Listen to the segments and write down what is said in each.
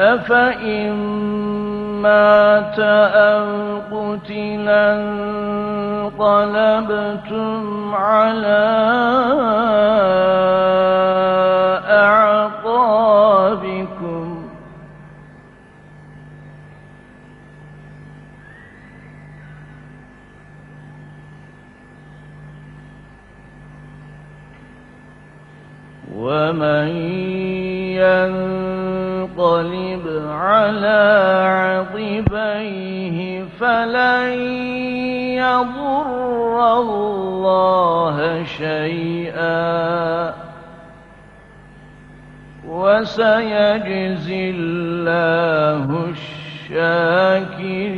أفإن مات أو قتلا انقلبتم على فلن يضر الله شيئا وسيجزي الله الشاكرين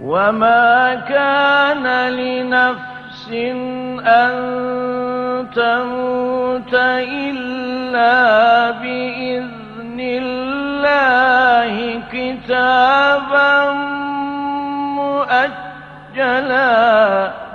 وما كان لنفس أن تموت إلا بإذن الله كتابا مؤجلا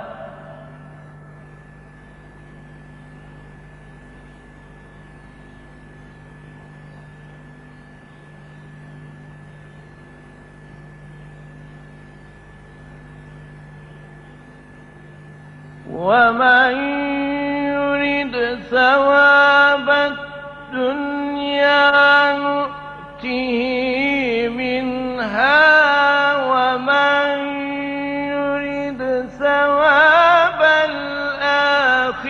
ومن يرد ثواب الدنيا نؤته منها ومن يرد ثواب الآخرة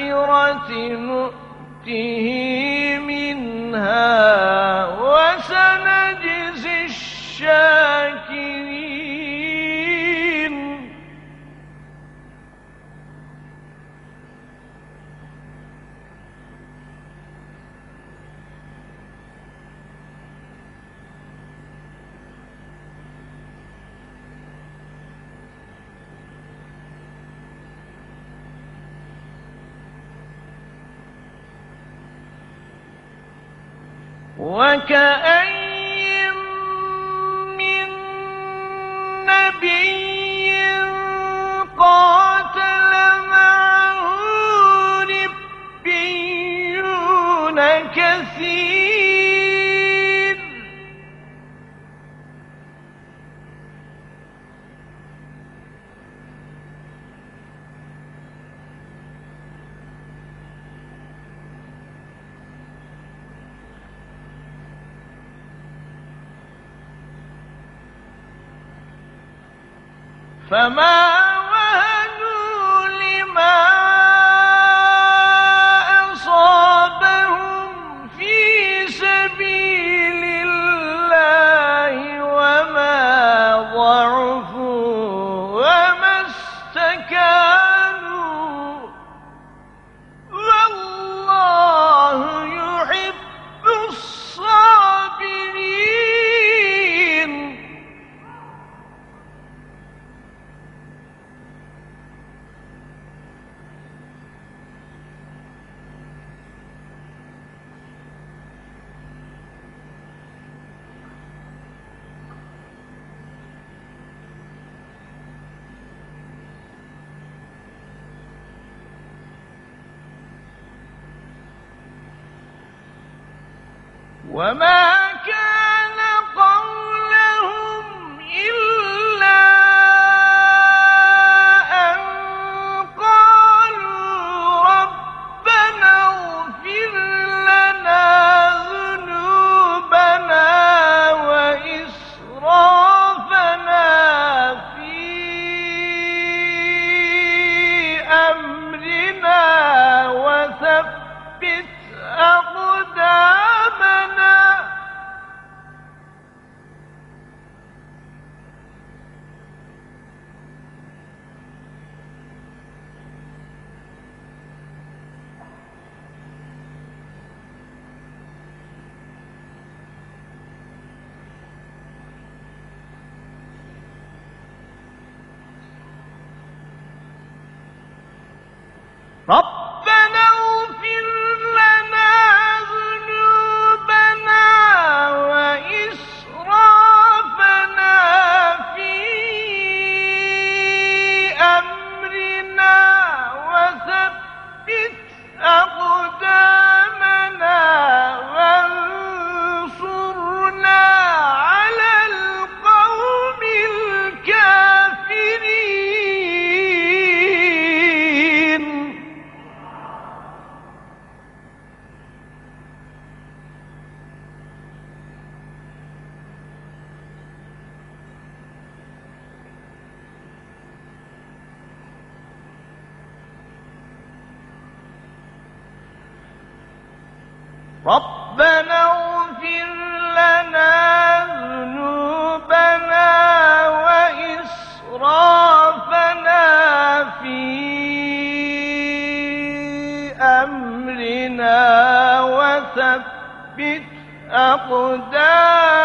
وكأي من نبي فما وما كان قولهم إلا أن قالوا ربنا اغفر لنا ذنوبنا وإسرافنا في أمرنا وثبت أمرنا ربنا اغفر لنا ذنوبنا وإسرافنا في أمرنا وثبت أقدامنا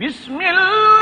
بسم الله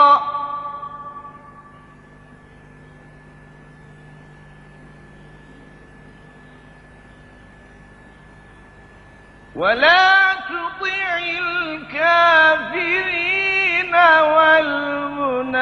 ولا تطع الكافرين والمنافقين.